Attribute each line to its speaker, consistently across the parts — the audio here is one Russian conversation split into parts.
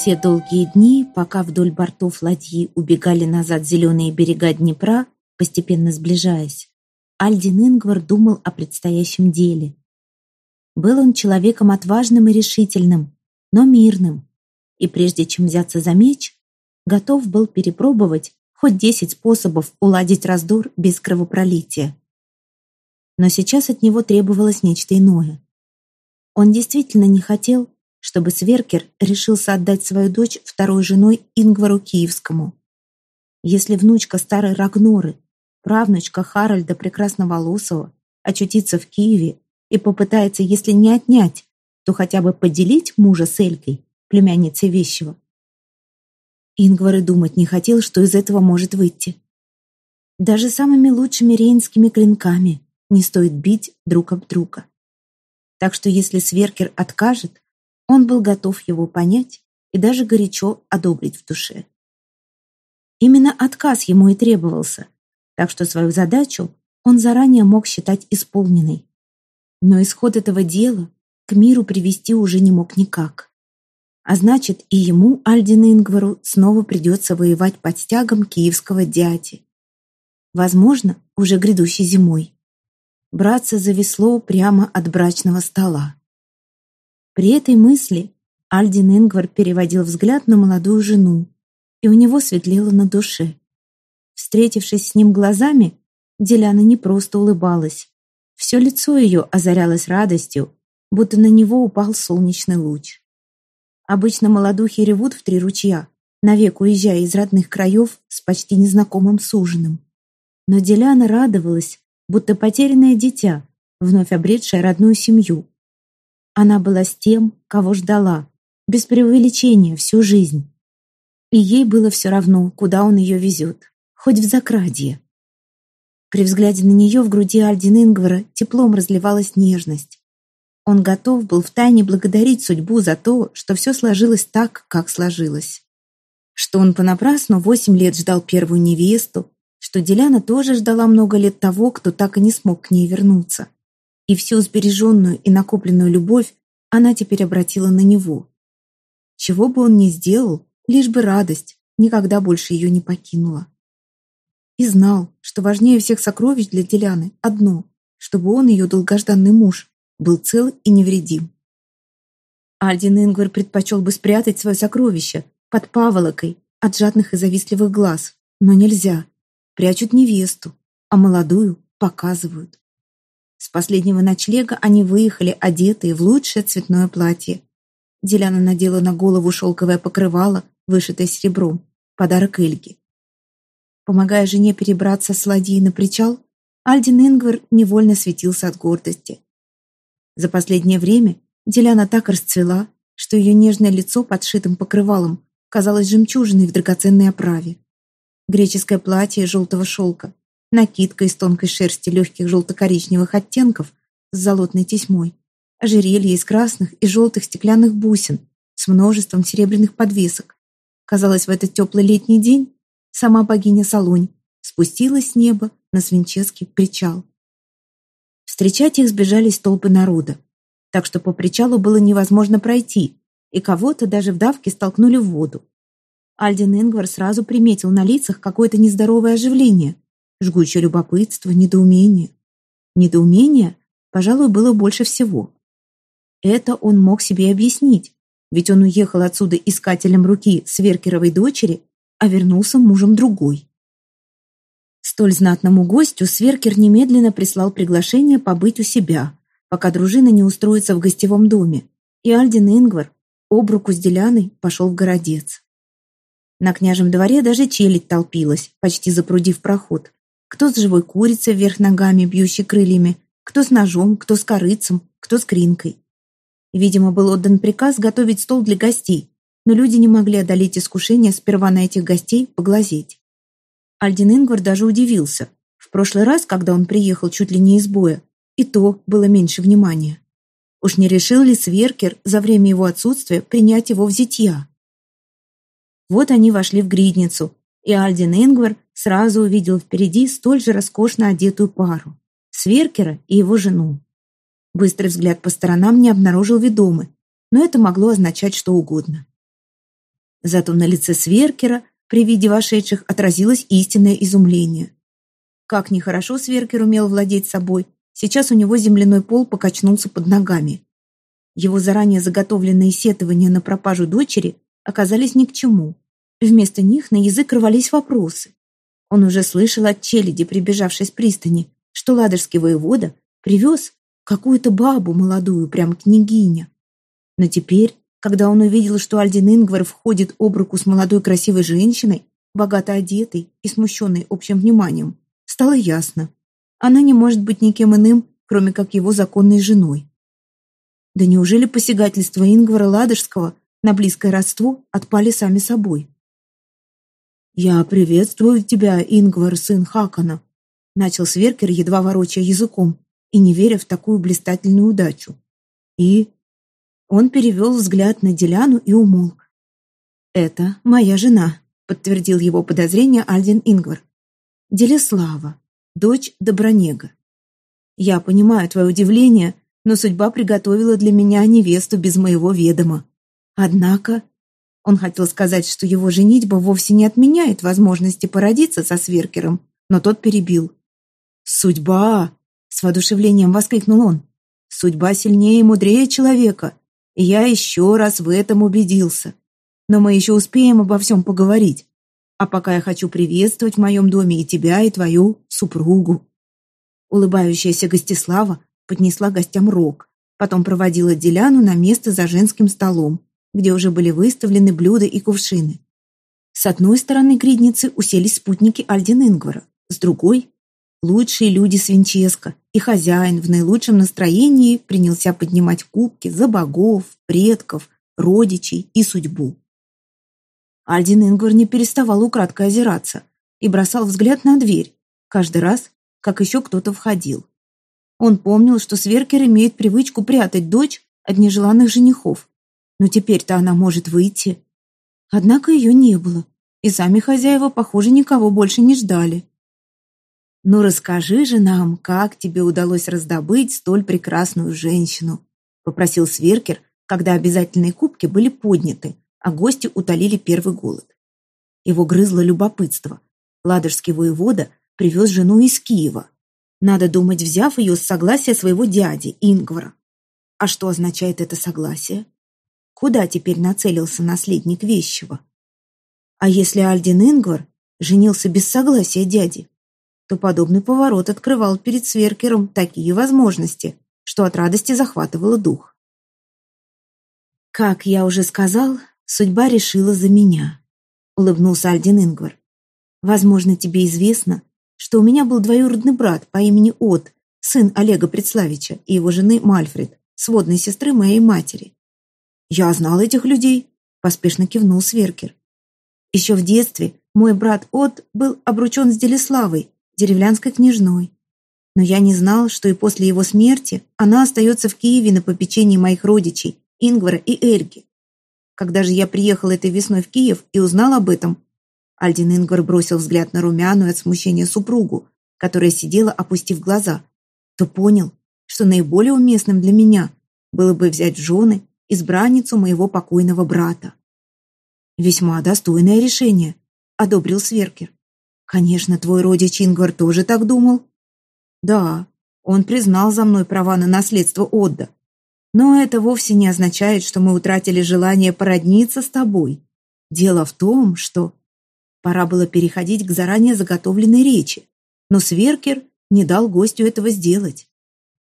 Speaker 1: Все долгие дни, пока вдоль бортов ладьи убегали назад зеленые берега Днепра, постепенно сближаясь, Альдин Ингвар думал о предстоящем деле. Был он человеком отважным и решительным, но мирным, и прежде чем взяться за меч, готов был перепробовать хоть десять способов уладить раздор без кровопролития. Но сейчас от него требовалось нечто иное. Он действительно не хотел, чтобы Сверкер решился отдать свою дочь второй женой Ингвару Киевскому. Если внучка старой Рагноры, правнучка Харальда Прекрасноволосого, очутится в Киеве и попытается, если не отнять, то хотя бы поделить мужа с Элькой, племянницей Вещего. Ингвар и думать не хотел, что из этого может выйти. Даже самыми лучшими рейнскими клинками не стоит бить друг об друга. Так что если Сверкер откажет, он был готов его понять и даже горячо одобрить в душе. Именно отказ ему и требовался, так что свою задачу он заранее мог считать исполненной. Но исход этого дела к миру привести уже не мог никак. А значит, и ему, Альдину Ингвару, снова придется воевать под стягом киевского дяди. Возможно, уже грядущей зимой. Браться за весло прямо от брачного стола. При этой мысли Альдин Ингвар переводил взгляд на молодую жену, и у него светлело на душе. Встретившись с ним глазами, Деляна не просто улыбалась. Все лицо ее озарялось радостью, будто на него упал солнечный луч. Обычно молодухи ревут в три ручья, навек уезжая из родных краев с почти незнакомым суженым. Но Деляна радовалась, будто потерянное дитя, вновь обретшее родную семью, она была с тем, кого ждала, без преувеличения всю жизнь. И ей было все равно, куда он ее везет, хоть в закрадье. При взгляде на нее в груди Альдин Ингвара теплом разливалась нежность. Он готов был втайне благодарить судьбу за то, что все сложилось так, как сложилось. Что он понапрасну восемь лет ждал первую невесту, что Деляна тоже ждала много лет того, кто так и не смог к ней вернуться и всю сбереженную и накопленную любовь она теперь обратила на него. Чего бы он ни сделал, лишь бы радость никогда больше ее не покинула. И знал, что важнее всех сокровищ для Деляны одно, чтобы он, ее долгожданный муж, был цел и невредим. Альдин Ингвар предпочел бы спрятать свое сокровище под паволокой от жадных и завистливых глаз, но нельзя. Прячут невесту, а молодую показывают. С последнего ночлега они выехали, одетые в лучшее цветное платье. Деляна надела на голову шелковое покрывало, вышитое серебром, подарок Эльге. Помогая жене перебраться с ладьи на причал, Альдин Ингвар невольно светился от гордости. За последнее время Деляна так расцвела, что ее нежное лицо под шитым покрывалом казалось жемчужиной в драгоценной оправе. Греческое платье желтого шелка, накидка из тонкой шерсти легких желто-коричневых оттенков с золотной тесьмой, ожерелье из красных и желтых стеклянных бусин с множеством серебряных подвесок. Казалось, в этот теплый летний день сама богиня Солонь спустилась с неба на Свинческий причал. Встречать их сбежались толпы народа, так что по причалу было невозможно пройти, и кого-то даже в давке столкнули в воду. Альдин Ингвар сразу приметил на лицах какое-то нездоровое оживление – жгучее любопытство, недоумение. Недоумение, пожалуй, было больше всего. Это он мог себе объяснить, ведь он уехал отсюда искателем руки Сверкеровой дочери, а вернулся мужем другой. Столь знатному гостю Сверкер немедленно прислал приглашение побыть у себя, пока дружина не устроится в гостевом доме, и Альдин Ингвар об руку с Деляной пошел в городец. На княжем дворе даже челядь толпилась, почти запрудив проход, кто с живой курицей вверх ногами, бьющей крыльями, кто с ножом, кто с корыцем, кто с кринкой. Видимо, был отдан приказ готовить стол для гостей, но люди не могли одолеть искушение сперва на этих гостей поглазеть. Альдин Ингвар даже удивился. В прошлый раз, когда он приехал чуть ли не из боя, и то было меньше внимания. Уж не решил ли Сверкер за время его отсутствия принять его в зятья? Вот они вошли в гридницу, и Альдин Ингвар сразу увидел впереди столь же роскошно одетую пару — Сверкера и его жену. Быстрый взгляд по сторонам не обнаружил ведомы, но это могло означать что угодно. Зато на лице Сверкера при виде вошедших отразилось истинное изумление. Как нехорошо Сверкер умел владеть собой, сейчас у него земляной пол покачнулся под ногами. Его заранее заготовленные сетования на пропажу дочери оказались ни к чему. Вместо них на язык рвались вопросы. Он уже слышал от челяди, прибежавшей с пристани, что ладожский воевода привез какую-то бабу молодую, прям княгиня. Но теперь, когда он увидел, что Альдин Ингвар входит об руку с молодой красивой женщиной, богато одетой и смущенной общим вниманием, стало ясно. Она не может быть никем иным, кроме как его законной женой. Да неужели посягательства Ингвара Ладожского на близкое родство отпали сами собой? «Я приветствую тебя, Ингвар, сын Хакана», начал Сверкер, едва ворочая языком и не веря в такую блистательную удачу. И он перевел взгляд на Деляну и умолк. «Это моя жена», — подтвердил его подозрение Альдин Ингвар. «Делеслава, дочь Добронега. Я понимаю твое удивление, но судьба приготовила для меня невесту без моего ведома. Однако он хотел сказать, что его женитьба вовсе не отменяет возможности породиться со Сверкером, но тот перебил. «Судьба!» — с воодушевлением воскликнул он. «Судьба сильнее и мудрее человека, и я еще раз в этом убедился. Но мы еще успеем обо всем поговорить. А пока я хочу приветствовать в моем доме и тебя, и твою супругу». Улыбающаяся Гостислава поднесла гостям рог, потом проводила Деляну на место за женским столом, где уже были выставлены блюда и кувшины. С одной стороны гридницы уселись спутники Альдин Ингвара, с другой — лучшие люди Свинческа, и хозяин в наилучшем настроении принялся поднимать кубки за богов, предков, родичей и судьбу. Альдин Ингвар не переставал украдкой озираться и бросал взгляд на дверь, каждый раз, как еще кто-то входил. Он помнил, что Сверкер имеет привычку прятать дочь от нежеланных женихов, но теперь-то она может выйти. Однако ее не было, и сами хозяева, похоже, никого больше не ждали. «Ну расскажи же нам, как тебе удалось раздобыть столь прекрасную женщину», попросил Сверкер, когда обязательные кубки были подняты, а гости утолили первый голод. Его грызло любопытство. Ладожский воевода привез жену из Киева. Надо думать, взяв ее с согласия своего дяди, Ингвара. А что означает это согласие? Куда теперь нацелился наследник вещего? А если Альдин Ингвар женился без согласия дяди, то подобный поворот открывал перед Сверкером такие возможности, что от радости захватывало дух. «Как я уже сказал, судьба решила за меня», — улыбнулся Альдин Ингвар. «Возможно, тебе известно, что у меня был двоюродный брат по имени От, сын Олега Предславича и его жены Мальфред, сводной сестры моей матери. «Я знал этих людей», — поспешно кивнул Сверкер. Еще в детстве мой брат От был обручен с Делиславой, деревлянской княжной. Но я не знал, что и после его смерти она остается в Киеве на попечении моих родичей, Ингвара и Эльги. Когда же я приехал этой весной в Киев и узнал об этом, Альдин Ингвар бросил взгляд на румяную от смущения супругу, которая сидела, опустив глаза, то понял, что наиболее уместным для меня было бы взять в жены избранницу моего покойного брата. Весьма достойное решение, одобрил Сверкер. Конечно, твой родич Ингвар тоже так думал. Да, он признал за мной права на наследство Отда. Но это вовсе не означает, что мы утратили желание породниться с тобой. Дело в том, что... Пора было переходить к заранее заготовленной речи, но Сверкер не дал гостю этого сделать.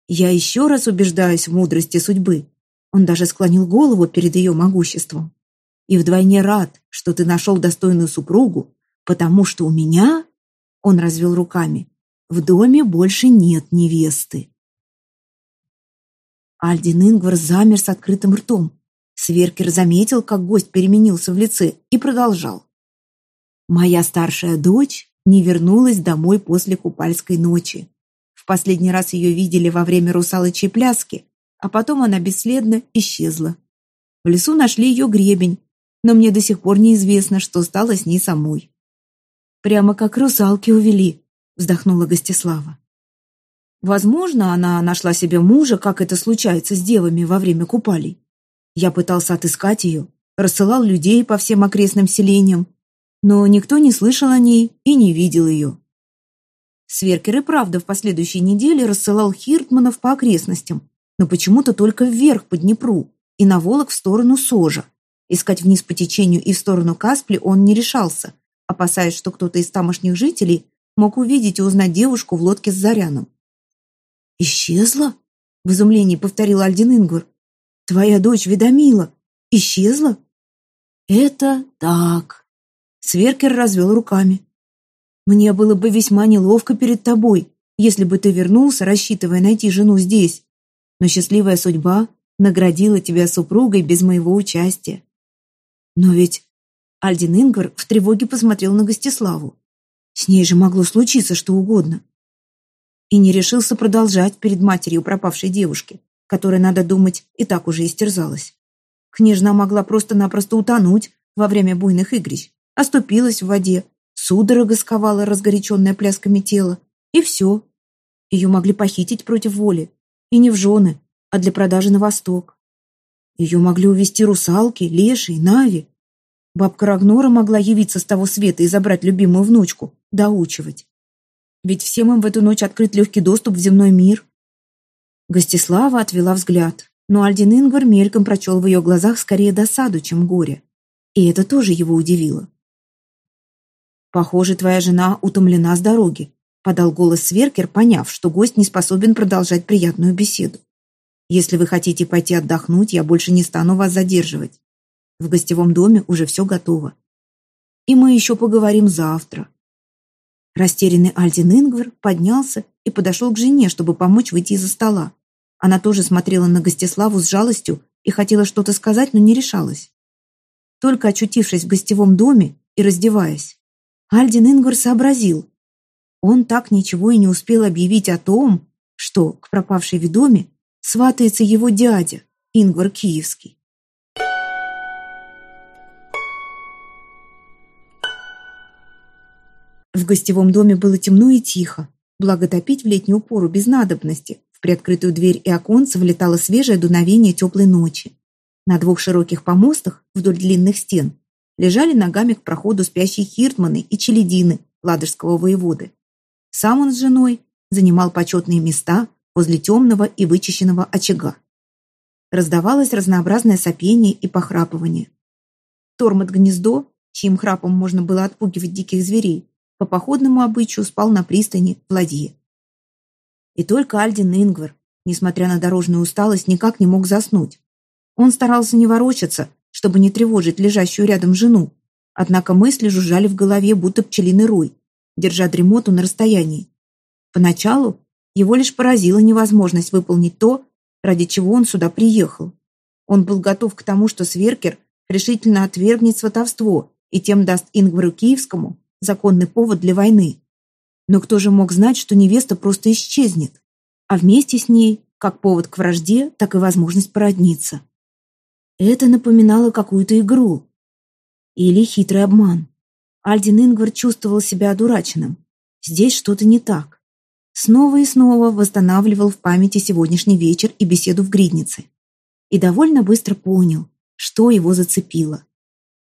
Speaker 1: Я еще раз убеждаюсь в мудрости судьбы. Он даже склонил голову перед ее могуществом. «И вдвойне рад, что ты нашел достойную супругу, потому что у меня...» Он развел руками. «В доме больше нет невесты». Альдин Ингвар замер с открытым ртом. Сверкер заметил, как гость переменился в лице, и продолжал. «Моя старшая дочь не вернулась домой после купальской ночи. В последний раз ее видели во время русалочьей пляски, а потом она бесследно исчезла. В лесу нашли ее гребень, но мне до сих пор неизвестно, что стало с ней самой. «Прямо как русалки увели», — вздохнула Гостислава. Возможно, она нашла себе мужа, как это случается с девами во время купалей. Я пытался отыскать ее,
Speaker 2: рассылал людей по всем окрестным селениям, но никто не слышал о ней и не видел ее. Сверкер и правда в последующей неделе рассылал Хиртманов по окрестностям, но почему-то только вверх по Днепру и на Волок в сторону Сожа. Искать вниз по течению и в сторону Каспли он не решался, опасаясь, что кто-то из тамошних жителей мог увидеть и узнать девушку в лодке с Заряном. «Исчезла?» — в изумлении повторил Альдин Ингвар. «Твоя дочь Ведомила исчезла?» «Это так», — Сверкер развел руками. «Мне было бы весьма неловко перед тобой, если бы ты вернулся, рассчитывая найти жену здесь. Но счастливая судьба наградила тебя супругой без моего участия. Но ведь Альдин Ингвар в тревоге посмотрел на Гостиславу. С ней же могло случиться что угодно. И не решился продолжать перед матерью пропавшей девушки, которая, надо думать, и так уже истерзалась. Княжна могла просто-напросто утонуть во время буйных игрищ, оступилась в воде, судорога сковала разгоряченное плясками тело, и все. Ее могли похитить против воли, и не в жены, а для продажи на восток. Ее могли увести русалки, леши, нави. Бабка Рагнора могла явиться с того света и забрать любимую внучку, доучивать. Ведь всем им в эту ночь открыт легкий доступ в земной мир. Гостислава отвела взгляд, но Альдин Ингвар мельком прочел в ее глазах скорее досаду, чем горе. И это тоже его удивило. «Похоже, твоя жена утомлена с дороги», — подал голос Сверкер, поняв, что гость не способен продолжать приятную беседу. Если вы хотите пойти отдохнуть, я больше не стану вас задерживать. В гостевом доме уже все готово. И мы еще поговорим завтра. Растерянный Альдин Ингвар поднялся и подошел к жене, чтобы помочь выйти из-за стола. Она тоже смотрела на Гостиславу с жалостью и хотела что-то сказать, но не решалась. Только очутившись в гостевом доме и раздеваясь, Альдин Ингвар сообразил. Он так ничего и не успел объявить о том, что к пропавшей ведоме сватается его дядя, Ингвар Киевский. В гостевом доме было темно и тихо, благо топить в летнюю пору без надобности. В приоткрытую дверь и оконце влетало свежее дуновение теплой ночи. На двух широких помостах вдоль длинных стен лежали ногами к проходу спящие хиртманы и челядины ладожского воеводы. Сам он с женой занимал почетные места возле темного и вычищенного очага. Раздавалось разнообразное сопение и похрапывание. Тормот гнездо, чьим храпом можно было отпугивать диких зверей, по походному обычаю спал на пристани в ладье. И только Альдин Ингвар, несмотря на дорожную усталость, никак не мог заснуть. Он старался не ворочаться, чтобы не тревожить лежащую рядом жену, однако мысли жужжали в голове, будто пчелиный рой, держа дремоту на расстоянии. Поначалу его лишь поразила невозможность выполнить то, ради чего он сюда приехал. Он был готов к тому, что Сверкер решительно отвергнет сватовство и тем даст Ингвару Киевскому законный повод для войны. Но кто же мог знать, что невеста просто исчезнет, а вместе с ней как повод к вражде, так и возможность породниться. Это напоминало какую-то игру. Или хитрый обман. Альдин Ингвар чувствовал себя одураченным. Здесь что-то не так. Снова и снова восстанавливал в памяти сегодняшний вечер и беседу в гриднице. И довольно быстро понял, что его зацепило.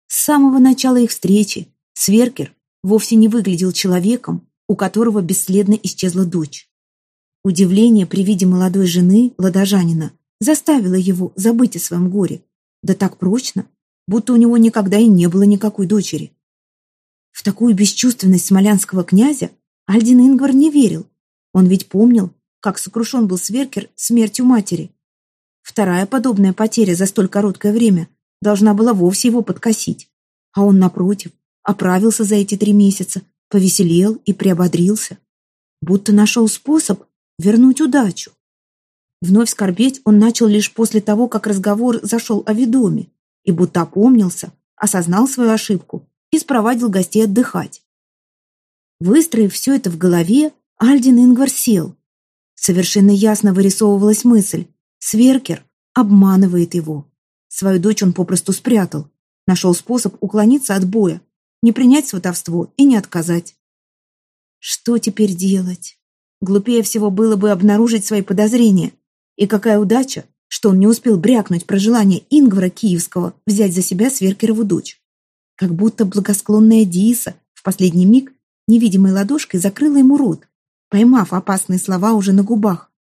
Speaker 2: С самого начала их встречи Сверкер вовсе не выглядел человеком, у которого бесследно исчезла дочь. Удивление при виде молодой жены, ладожанина, заставило его забыть о своем горе. Да так прочно, будто у него никогда и не было никакой дочери. В такую бесчувственность смолянского князя Альдин Ингвар не верил он ведь помнил, как сокрушен был Сверкер смертью матери. Вторая подобная потеря за столь короткое время должна была вовсе его подкосить. А он, напротив, оправился за эти три месяца, повеселел и приободрился. Будто нашел способ вернуть удачу. Вновь скорбеть он начал лишь после того, как разговор зашел о ведоме, и будто опомнился, осознал свою ошибку и спровадил гостей отдыхать. Выстроив все это в голове, Альдин Ингвар сел. Совершенно ясно вырисовывалась мысль. Сверкер обманывает его. Свою дочь он попросту спрятал. Нашел способ уклониться от боя, не принять сватовство и не отказать. Что теперь делать? Глупее всего было бы обнаружить свои подозрения. И какая удача, что он не успел брякнуть про желание Ингвара Киевского взять за себя Сверкерову дочь. Как будто благосклонная Диса в последний миг невидимой ладошкой закрыла ему рот, поймав опасные слова уже на губах.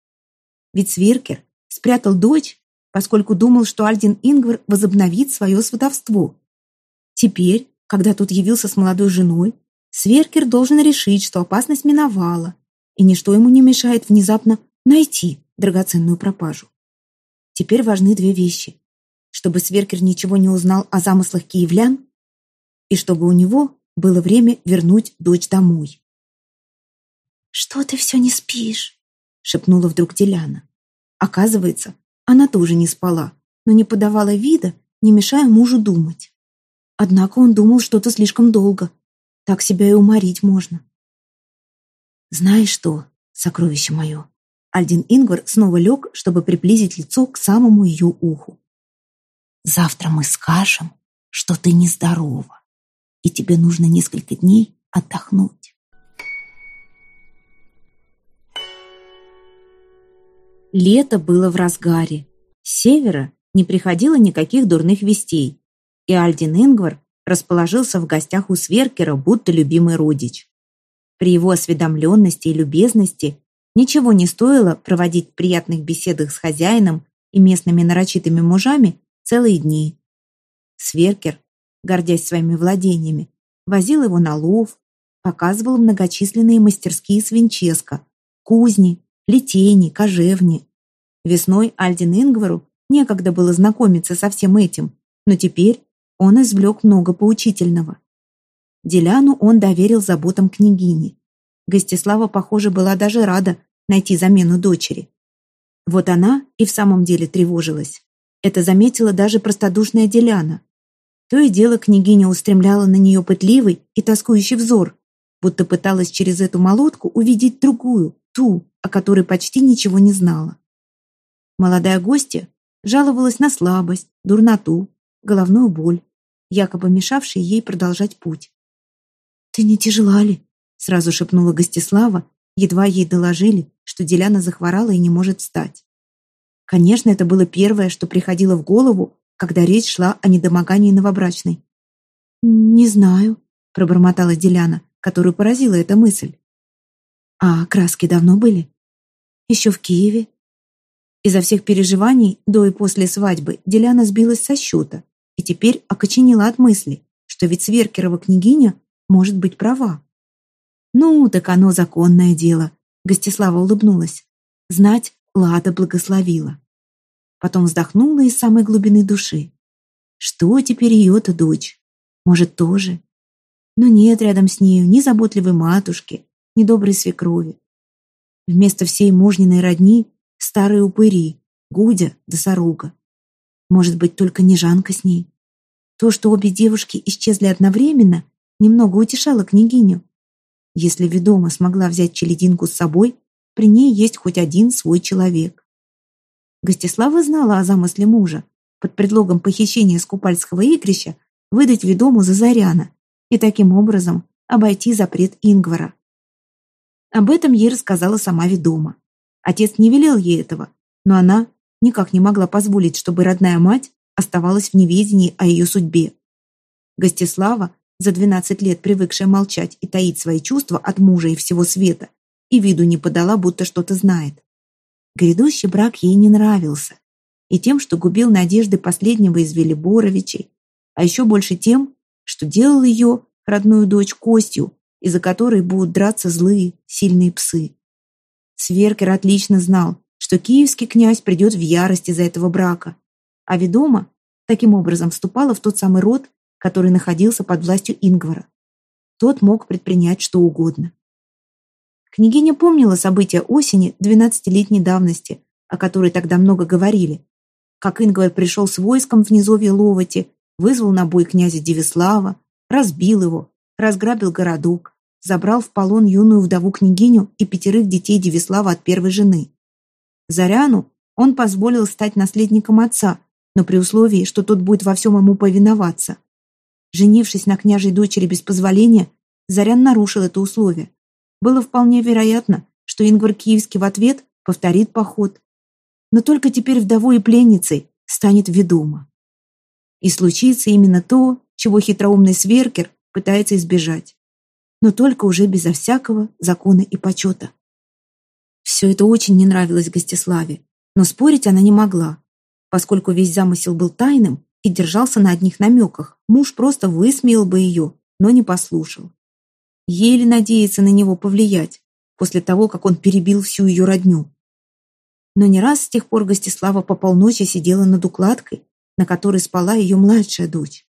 Speaker 2: Ведь Сверкер спрятал дочь, поскольку думал, что Альдин Ингвар возобновит свое сватовство. Теперь, когда тот явился с молодой женой, Сверкер должен решить, что опасность миновала, и ничто ему не мешает внезапно найти драгоценную пропажу. Теперь важны две вещи. Чтобы Сверкер ничего не узнал о замыслах киевлян, и чтобы у него было время вернуть дочь домой.
Speaker 1: «Что ты все не спишь?» — шепнула вдруг Деляна.
Speaker 2: Оказывается, она тоже не спала, но не подавала вида, не мешая мужу думать. Однако он думал что-то слишком долго. Так себя и уморить можно. «Знаешь что, сокровище мое?» Альдин Ингвар снова лег, чтобы приблизить лицо к самому ее уху.
Speaker 1: «Завтра мы скажем, что ты нездорова, и тебе нужно несколько дней отдохнуть. Лето было в разгаре. С севера не приходило никаких дурных вестей, и Альдин Ингвар расположился в гостях у Сверкера, будто любимый родич. При его осведомленности и любезности ничего не стоило проводить в приятных беседах с хозяином и местными нарочитыми мужами целые дни. Сверкер, гордясь своими владениями, возил его на лов, показывал многочисленные мастерские свинческа, кузни, плетени, кожевни. Весной Альдин Ингвару некогда было знакомиться со всем этим, но теперь он извлек много поучительного. Деляну он доверил заботам княгини. Гостислава, похоже, была даже рада найти замену дочери. Вот она и в самом деле тревожилась. Это заметила даже простодушная Деляна. То и дело княгиня устремляла на нее пытливый и тоскующий взор, будто пыталась через эту молотку увидеть другую, ту, о которой почти ничего не знала. Молодая гостья жаловалась на слабость, дурноту, головную боль, якобы мешавшие ей продолжать путь. «Ты не тяжела ли?» — сразу шепнула Гостислава, едва ей доложили, что Деляна захворала и не может встать. Конечно, это было первое, что приходило в голову, когда речь шла о недомогании новобрачной. «Не знаю», — пробормотала Деляна, которую поразила эта мысль. «А краски давно были?» «Еще в Киеве». Изо всех переживаний до и после свадьбы Деляна сбилась со счета и теперь окоченела от мысли, что ведь Сверкерова княгиня может быть права. «Ну, так оно законное дело», — Гостислава улыбнулась. Знать Лада благословила. Потом вздохнула из самой глубины души. Что теперь ее-то дочь? Может, тоже? Но нет рядом с нею ни заботливой матушки, ни доброй свекрови. Вместо всей мужниной родни старые упыри, Гудя да Сорока. Может быть, только Нежанка с ней. То, что обе девушки исчезли одновременно, немного утешало княгиню. Если ведома смогла взять челединку с собой, при ней есть хоть один свой человек. Гостислава знала о замысле мужа, под предлогом похищения скупальского игрища выдать ведому за Заряна и таким образом обойти запрет Ингвара. Об этом ей рассказала сама ведома. Отец не велел ей этого, но она никак не могла позволить, чтобы родная мать оставалась в неведении о ее судьбе. Гостислава, за 12 лет привыкшая молчать и таить свои чувства от мужа и всего света, и виду не подала, будто что-то знает. Грядущий брак ей не нравился. И тем, что губил надежды последнего из Велиборовичей, а еще больше тем, что делал ее, родную дочь, костью, из-за которой будут драться злые, сильные псы. Сверкер отлично знал, что киевский князь придет в ярость из-за этого брака, а ведома таким образом вступала в тот самый род, который находился под властью Ингвара. Тот мог предпринять что угодно. Княгиня помнила события осени двенадцатилетней давности, о которой тогда много говорили. Как Ингвар пришел с войском в низовье Ловоти, вызвал на бой князя Девислава, разбил его, разграбил городок, забрал в полон юную вдову-княгиню и пятерых детей Девислава от первой жены. Заряну он позволил стать наследником отца, но при условии, что тот будет во всем ему повиноваться. Женившись на княжей дочери без позволения, Зарян нарушил это условие. Было вполне вероятно, что Ингвар Киевский в ответ повторит поход.
Speaker 2: но только теперь вдовой и пленницей станет ведома. И случится именно то, чего хитроумный сверкер пытается избежать, но только уже безо всякого закона и почета. Все это очень не нравилось Гостиславе, но спорить она не могла, поскольку весь замысел был тайным и держался на одних намеках. Муж просто высмеял бы ее, но не послушал. Еле надеется на него повлиять, после того, как он перебил всю ее родню. Но не раз с тех пор Гостислава по полночи сидела над укладкой, на которой спала ее младшая дочь.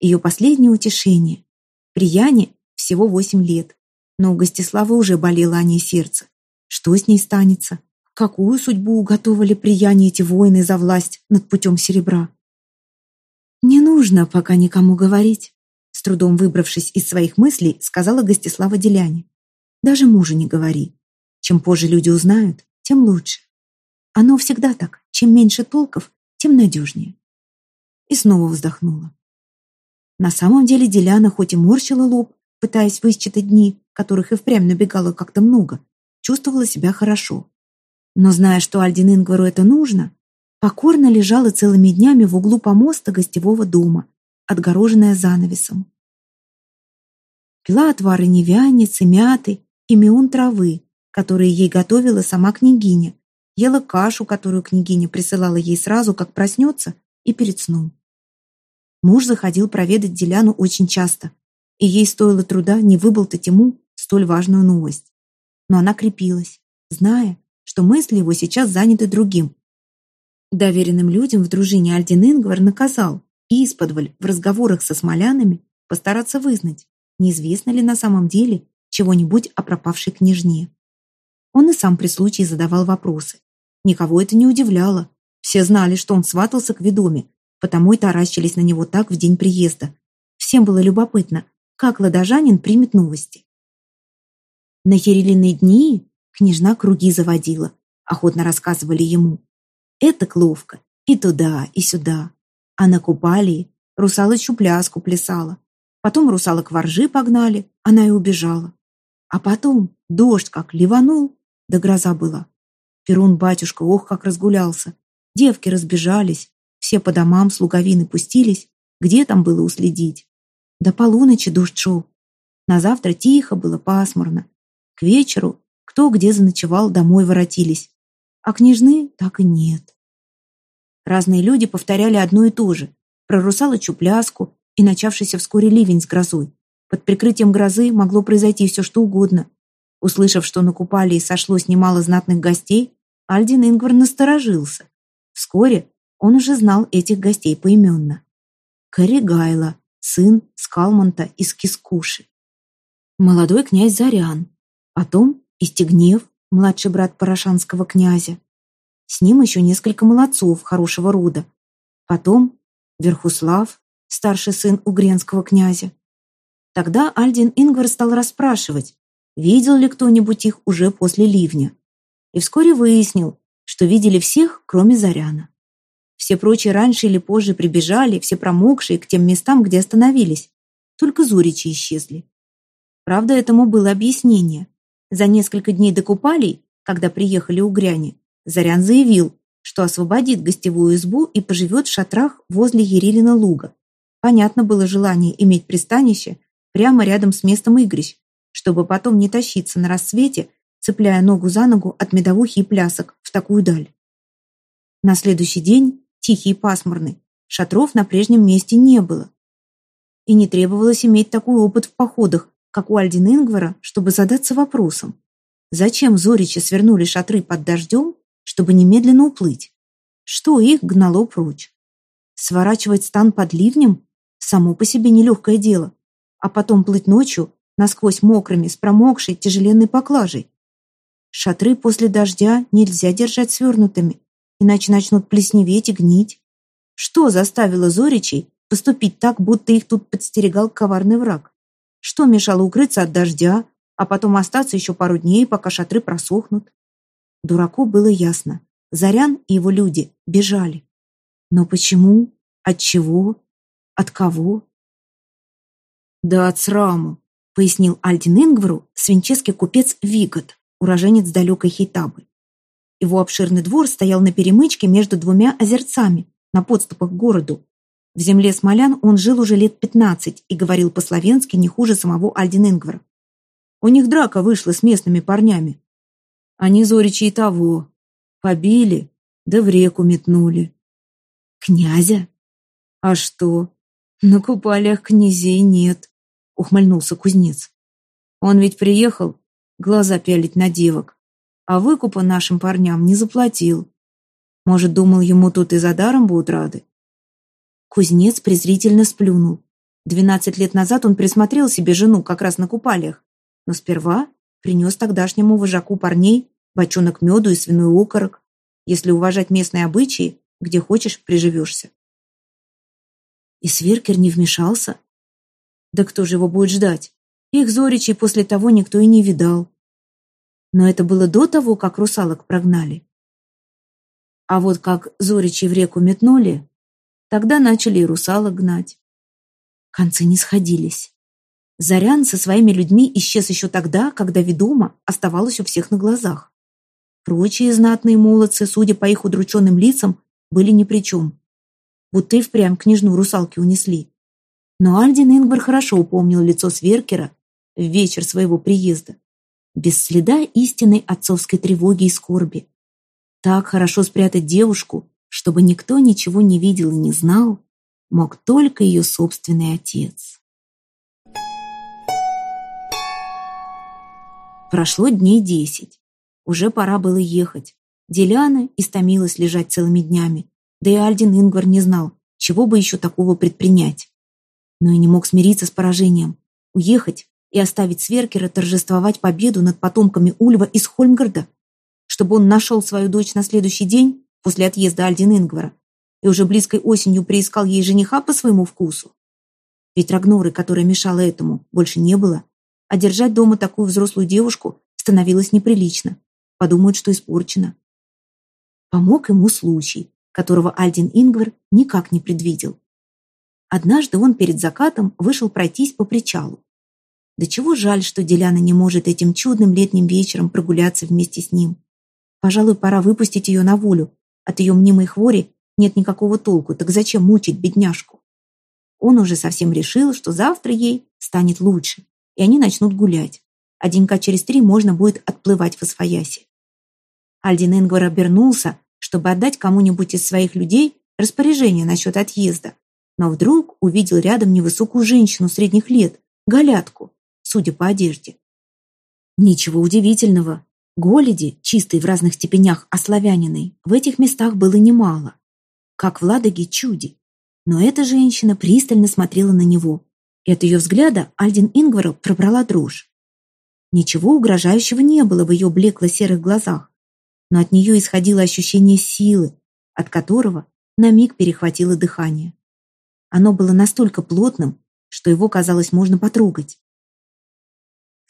Speaker 2: Ее последнее утешение. При Яне всего восемь лет, но у Гостиславы уже болело о ней сердце. Что с ней станется? Какую судьбу уготовали при Яне эти воины за власть над путем серебра? Не нужно пока никому говорить, трудом выбравшись из своих мыслей, сказала Гостислава Деляне. Даже мужу не говори. Чем позже люди узнают, тем лучше. Оно всегда так. Чем меньше толков, тем надежнее. И снова вздохнула. На самом деле Деляна хоть и морщила лоб, пытаясь высчитать дни, которых и впрямь набегало как-то много, чувствовала себя хорошо. Но зная, что Альдин Ингвару это нужно, покорно лежала целыми днями в углу помоста гостевого дома, отгороженная занавесом. Пила отвары невяницы, мяты и миун травы, которые ей готовила сама княгиня, ела кашу, которую княгиня присылала ей сразу, как проснется, и перед сном. Муж заходил проведать Деляну очень часто, и ей стоило труда не выболтать ему столь важную новость. Но она крепилась, зная, что мысли его сейчас заняты другим. Доверенным людям в дружине Альдин Ингвар наказал и исподволь в разговорах со смолянами постараться вызнать, неизвестно ли на самом деле чего-нибудь о пропавшей княжне. Он и сам при случае задавал вопросы. Никого это не удивляло. Все знали, что он сватался к ведоме, потому и таращились на него так в день приезда. Всем было любопытно, как ладожанин примет новости. На Ерелиные дни княжна круги заводила, охотно рассказывали ему. Это ловко, и туда, и сюда. А на Купалии русалочью пляску плясала. Потом русалок воржи погнали, она и убежала. А потом дождь как ливанул, да гроза была. Перун-батюшка, ох, как разгулялся. Девки разбежались, все по домам с луговины пустились. Где там было уследить? До полуночи дождь шел. На завтра тихо было, пасмурно. К вечеру кто где заночевал, домой воротились. А княжны так и нет. Разные люди повторяли одно и то же. Про русалочью пляску и начавшийся вскоре ливень с грозой. Под прикрытием грозы могло произойти все что угодно. Услышав, что на Купалии сошлось немало знатных гостей, Альдин Ингвар насторожился. Вскоре он уже знал этих гостей поименно. Коригайло, сын Скалмонта из Кискуши. Молодой князь Зарян, потом Истегнев, младший брат Порошанского князя. С ним еще несколько молодцов хорошего рода. Потом Верхуслав, старший сын угренского князя. Тогда Альдин Ингвар стал расспрашивать, видел ли кто-нибудь их уже после ливня. И вскоре выяснил, что видели всех, кроме Заряна. Все прочие раньше или позже прибежали, все промокшие к тем местам, где остановились. Только Зоричи исчезли. Правда, этому было объяснение. За несколько дней до Купалей, когда приехали угряне, Зарян заявил, что освободит гостевую избу и поживет в шатрах возле Ерилина луга. Понятно было желание иметь пристанище прямо рядом с местом игрищ, чтобы потом не тащиться на рассвете, цепляя ногу за ногу от медовухи и плясок в такую даль. На следующий день, тихий и пасмурный, шатров на прежнем месте не было. И не требовалось иметь такой опыт в походах, как у Альдин Ингвара, чтобы задаться вопросом, зачем Зоричи свернули шатры под дождем, чтобы немедленно уплыть? Что их гнало прочь? Сворачивать стан под ливнем – само по себе нелегкое дело, а потом плыть ночью насквозь мокрыми, с промокшей тяжеленной поклажей. Шатры после дождя нельзя держать свернутыми, иначе начнут плесневеть и гнить. Что заставило Зоричей поступить так, будто их тут подстерегал коварный враг? Что мешало укрыться от дождя, а потом остаться еще пару дней, пока шатры просохнут? Дураку было ясно. Зарян и его люди бежали. Но почему? От чего? От кого? Да от сраму, пояснил Альдин Ингвару свинческий купец Вигот, уроженец далекой Хейтабы. Его обширный двор стоял на перемычке между двумя озерцами, на подступах к городу. В земле смолян он жил уже лет пятнадцать и говорил по-словенски не хуже самого Альдин У них драка вышла с местными парнями. Они Зоричи и того. Побили, да в реку метнули.
Speaker 1: Князя?
Speaker 2: А что? На купалях князей нет, ухмыльнулся кузнец. Он ведь приехал глаза пялить на девок, а выкупа нашим парням не заплатил. Может, думал, ему тут и за даром будут рады?
Speaker 1: Кузнец презрительно сплюнул. Двенадцать лет назад он присмотрел себе жену как раз на купалиях, но сперва принес тогдашнему вожаку парней бочонок меду и свиной окорок. Если уважать местные обычаи, где хочешь, приживешься. И Сверкер не вмешался? Да кто же его будет ждать? Их зоричей после того никто и не видал. Но это было до того, как русалок прогнали. А вот как зоричи в реку метнули, Тогда начали и русалок гнать. Концы не сходились. Зарян со своими людьми исчез еще тогда, когда ведома оставалась у всех на глазах. Прочие знатные молодцы, судя по их удрученным лицам, были ни при чем. Будто и впрямь княжну русалки унесли. Но Альдин Ингвар хорошо упомнил лицо Сверкера в вечер своего приезда. Без следа истинной отцовской тревоги и скорби. Так хорошо спрятать девушку, чтобы никто ничего не видел и не знал, мог только ее собственный отец. Прошло дней десять. Уже пора было ехать. Деляна истомилась лежать целыми днями, да и Альдин Ингвар не знал, чего бы еще такого предпринять. Но и не мог смириться с поражением. Уехать и оставить Сверкера торжествовать победу над потомками Ульва из Хольмгарда, чтобы он нашел свою дочь на следующий день после отъезда Альдин Ингвара и уже близкой осенью приискал ей жениха по своему вкусу. Ведь Рагноры, которая мешала этому, больше не было, а держать дома такую взрослую девушку становилось неприлично. Подумают, что испорчено. Помог ему случай, которого Альдин Ингвар никак не предвидел. Однажды он перед закатом вышел пройтись по причалу. Да чего жаль, что Деляна не может этим чудным летним вечером прогуляться вместе с ним. Пожалуй, пора выпустить ее на волю, от ее мнимой хвори нет никакого толку, так зачем мучить бедняжку? Он уже совсем решил, что завтра ей станет лучше, и они начнут гулять, а денька через три можно будет отплывать в Освояси. Альдин Ингвар обернулся, чтобы отдать кому-нибудь из своих людей распоряжение насчет отъезда, но вдруг увидел рядом невысокую женщину средних лет, голятку, судя по одежде. Ничего удивительного, Голеди, чистой в разных степенях ославяниной, в этих местах было немало. Как в Ладоге чуди. Но эта женщина пристально смотрела на него. И от ее взгляда Альдин Ингвара пробрала дрожь. Ничего угрожающего не было в ее блекло-серых глазах, но от нее исходило ощущение силы, от которого на миг перехватило дыхание. Оно было настолько плотным, что его, казалось, можно потрогать.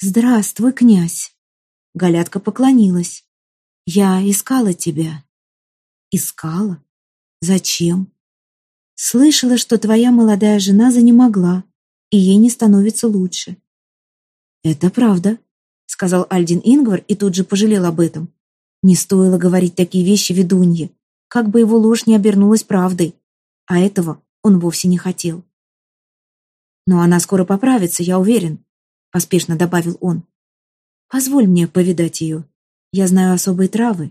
Speaker 1: «Здравствуй, князь!» Галятка поклонилась. «Я искала тебя». «Искала? Зачем?» «Слышала, что твоя молодая жена занемогла, и ей не становится лучше». «Это правда», — сказал Альдин Ингвар и тут же пожалел об этом. Не стоило говорить такие вещи ведунье, как бы его ложь не обернулась правдой, а этого он вовсе не хотел. «Но она скоро поправится, я уверен», — поспешно добавил он. Позволь мне повидать ее. Я знаю особые травы.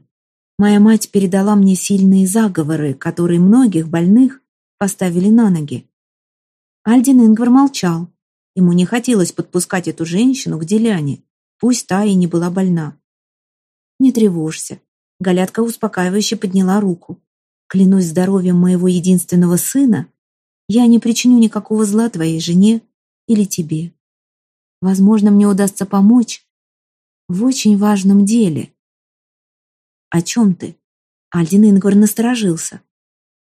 Speaker 1: Моя мать передала мне сильные заговоры, которые многих больных поставили на ноги. Альдин Ингвар молчал. Ему не хотелось подпускать эту женщину к Деляне, пусть та и не была больна. «Не тревожься». Галятка успокаивающе подняла руку. «Клянусь здоровьем моего единственного сына, я не причиню никакого зла твоей жене или тебе. Возможно, мне удастся помочь, в очень важном деле. «О чем ты?» Альдин Ингвар насторожился.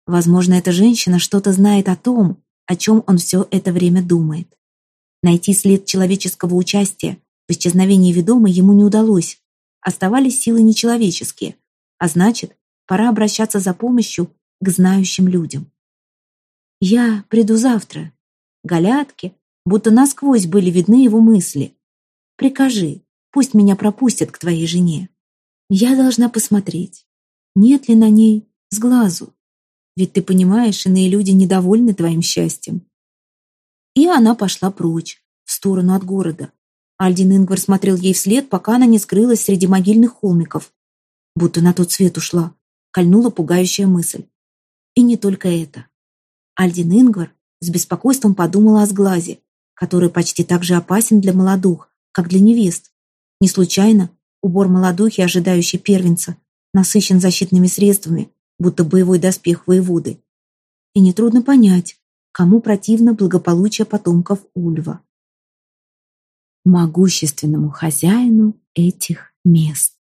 Speaker 1: Возможно, эта женщина что-то знает о том, о чем он все это время думает. Найти след человеческого участия в исчезновении ведомой ему не удалось. Оставались силы нечеловеческие, а значит, пора обращаться за помощью к знающим людям. «Я приду завтра». Галятки, будто насквозь были видны его мысли. «Прикажи, Пусть меня пропустят к твоей жене. Я должна посмотреть, нет ли на ней с глазу. Ведь ты понимаешь, иные люди недовольны твоим счастьем. И она пошла прочь, в сторону от города. Альдин Ингвар смотрел ей вслед, пока она не скрылась среди могильных холмиков. Будто на тот свет ушла, кольнула пугающая мысль. И не только это. Альдин Ингвар с беспокойством подумала о сглазе, который почти так же опасен для молодух, как для невест. Не случайно убор молодухи, ожидающей первенца, насыщен защитными средствами, будто боевой доспех воеводы. И нетрудно понять, кому противно благополучие потомков Ульва. Могущественному хозяину этих мест.